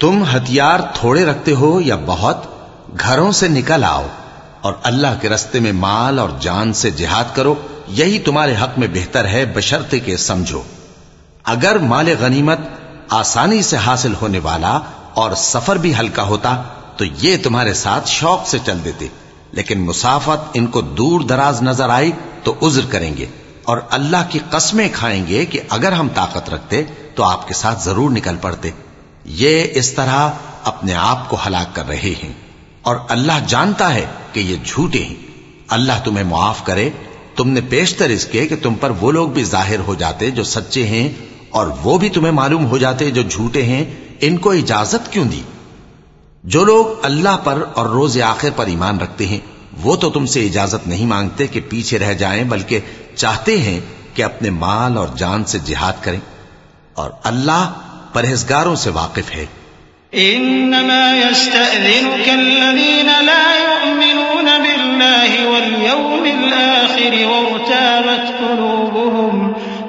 तुम हथियार थोड़े रखते हो या बहुत घरों से निकल आओ और अल्लाह के रस्ते में माल और जान से जिहाद करो यही तुम्हारे हक में बेहतर है बशर्ते के समझो अगर माल गनीमत आसानी से हासिल होने वाला और सफ़र भी हल्का होता तो ये तुम्हारे साथ शौक से चल देते। लेकिन मुसाफत इनको दूर दराज नज़र आई तो उज्र करेंगे और अल्लाह की कस्में खाएँगे कि अगर हम ताकत रखते तो आपके साथ ज़रूर निकल पड़ते। ये इस तरह अपने आप को हलाक कर रहे हैं और अल्लाह जानता है कि ये झूठे हैं। अल्लाह तुम्हें मुआफ करे। तुमने पेशतर इसके कि तुम पर वो लोग भी ज़ाहिर हो जाते जो सच्चे हैं और वो भी तुम्हें मालूम हो जाते जो झूठे हैं, इनको इजाज़त क्यों दी? जो लोग अल्लाह पर और रोज आखिर पर ईमान रखते हैं, वो तो तुमसे इजाज़त नहीं मांगते कि पीछे रह जाएँ, बल्कि चाहते हैं कि अपने माल और जान से जिहाद करें। और अल्लाह परहेजगारों से वाकिफ है। इन्नमा यस्तअज़िनुक अल्लज़ीन ला युमिनून बिल्लाहि वल यौमिल आखिर वर्ताबत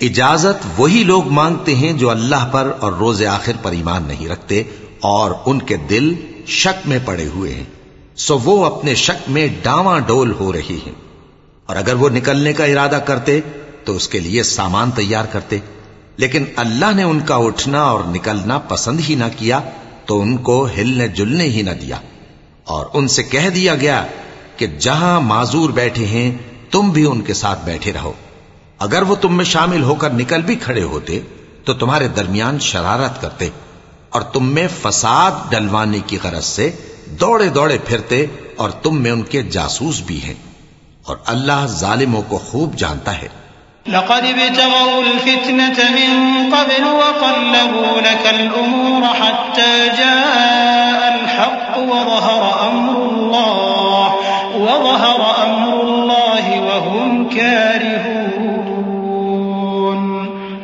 इजाजत वही लोग मांगते हैं जो अल्लाह पर और रोज आखिर पर ईमान नहीं रखते और उनके दिल शक में पड़े हुए हैं। सो वो अपने शक में डावा डोल हो रही हैं। और अगर वो निकलने का इरादा करते तो उसके लिए सामान तैयार करते। लेकिन अल्लाह ने उनका उठना और निकलना पसंद ही ना किया तो उनको हिलने जुलने ही ना दिया। और उनसे कह दिया गया कि जहाँ माजूर बैठे हैं, तुम भी उनके साथ बैठे रहो। अगर वो तुम में शामिल होकर निकल भी खड़े होते तो तुम्हारे दरमियान शरारत करते। और तुम में फसाद डलवाने की गरज से दौड़े दौड़े फिरते और तुम में उनके जासूस भी हैं और अल्लाह जालिमों को खूब जानता है लक़द इब्तगौल फितनत मिन क़ब्ल वक़ल्लबू लकल उमूर हत्ता जाअल हक़ वज़हर अम्रुल्लाह वज़हर अम्रुल्लाह वहुम कारिहून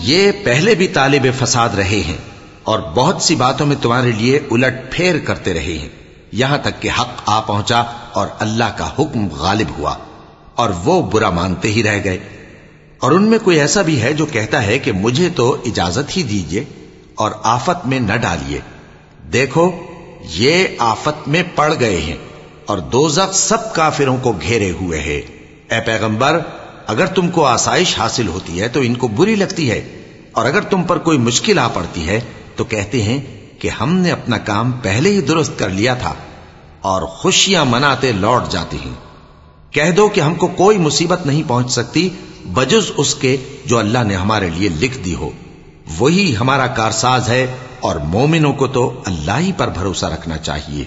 ये पहले भी तालिब फसाद रहे हैं और बहुत सी बातों में तुम्हारे लिए उलट फेर करते रहे हैं। यहाँ तक कि हक आ पहुँचा और अल्लाह का हुक्म गालिब हुआ और वो बुरा मानते ही रह गए। और उनमें कोई ऐसा भी है जो कहता है कि मुझे तो इजाज़त ही दीजिए और आफत में न डालिए। देखो, ये आफत में पड़ गए हैं और दोजक सब काफिरों को घेरे हुए है। ए पैगंबर अगर तुमको आसाइश हासिल होती है तो इनको बुरी लगती है। और अगर तुम पर कोई मुश्किल आ पड़ती है तो कहते हैं कि हमने अपना काम पहले ही दुरुस्त कर लिया था और खुशियाँ मनाते लौट जाती हैं। कह दो कि हमको कोई मुसीबत नहीं पहुँच सकती बजुज उसके जो अल्लाह ने हमारे लिए लिख दी हो। वही हमारा कारसाज है और मोमिनों को तो अल्लाह ही पर भरोसा रखना चाहिए।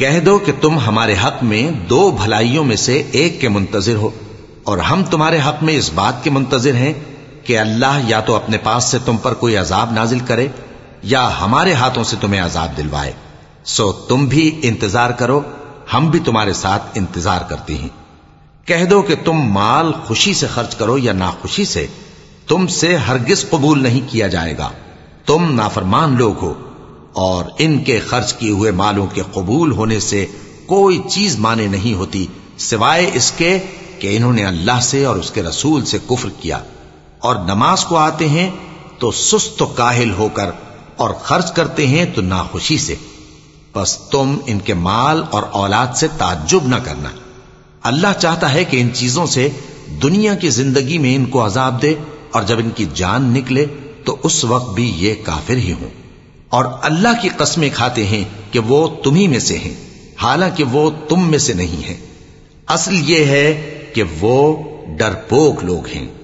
कह दो कि तुम हमारे हक में दो भलाइयों में से एक के मुंतजिर हो, और हम तुम्हारे हक में इस बात के मुंतजिर हैं कि अल्लाह या तो अपने पास से तुम पर कोई अजाब नाजिल करे, या हमारे हाथों से तुम्हें अजाब दिलवाए। सो तुम भी इंतज़ार करो, हम भी तुम्हारे साथ इंतज़ार करती हैं। कह दो कि तुम माल खुशी से खर्च करो या नाखुशी से, तुमसे हरगिज कबूल नहीं किया जाएगा। तुम नाफरमान लोग हो और इनके खर्च किए हुए मालों के कबूल होने से कोई चीज़ माने नहीं होती, सिवाय इसके कि इन्होंने अल्लाह से और उसके रसूल से कुफ्र किया। और नमाज़ को आते हैं तो सुस्त काहिल होकर और खर्च करते हैं तो नाखुशी से। बस तुम इनके माल और औलाद से ताज्जुब न करना। अल्लाह चाहता है कि इन चीज़ों से दुनिया की ज़िंदगी में इनको अजाब दे और जब इनकी जान निकले तो उस वक्त भी ये काफिर ही हों। और अल्लाह की कस्में खाते हैं कि वो तुम्ही में से हैं, हालाँकि वो तुम में से नहीं है। असल ये है कि वो डरपोक लोग हैं।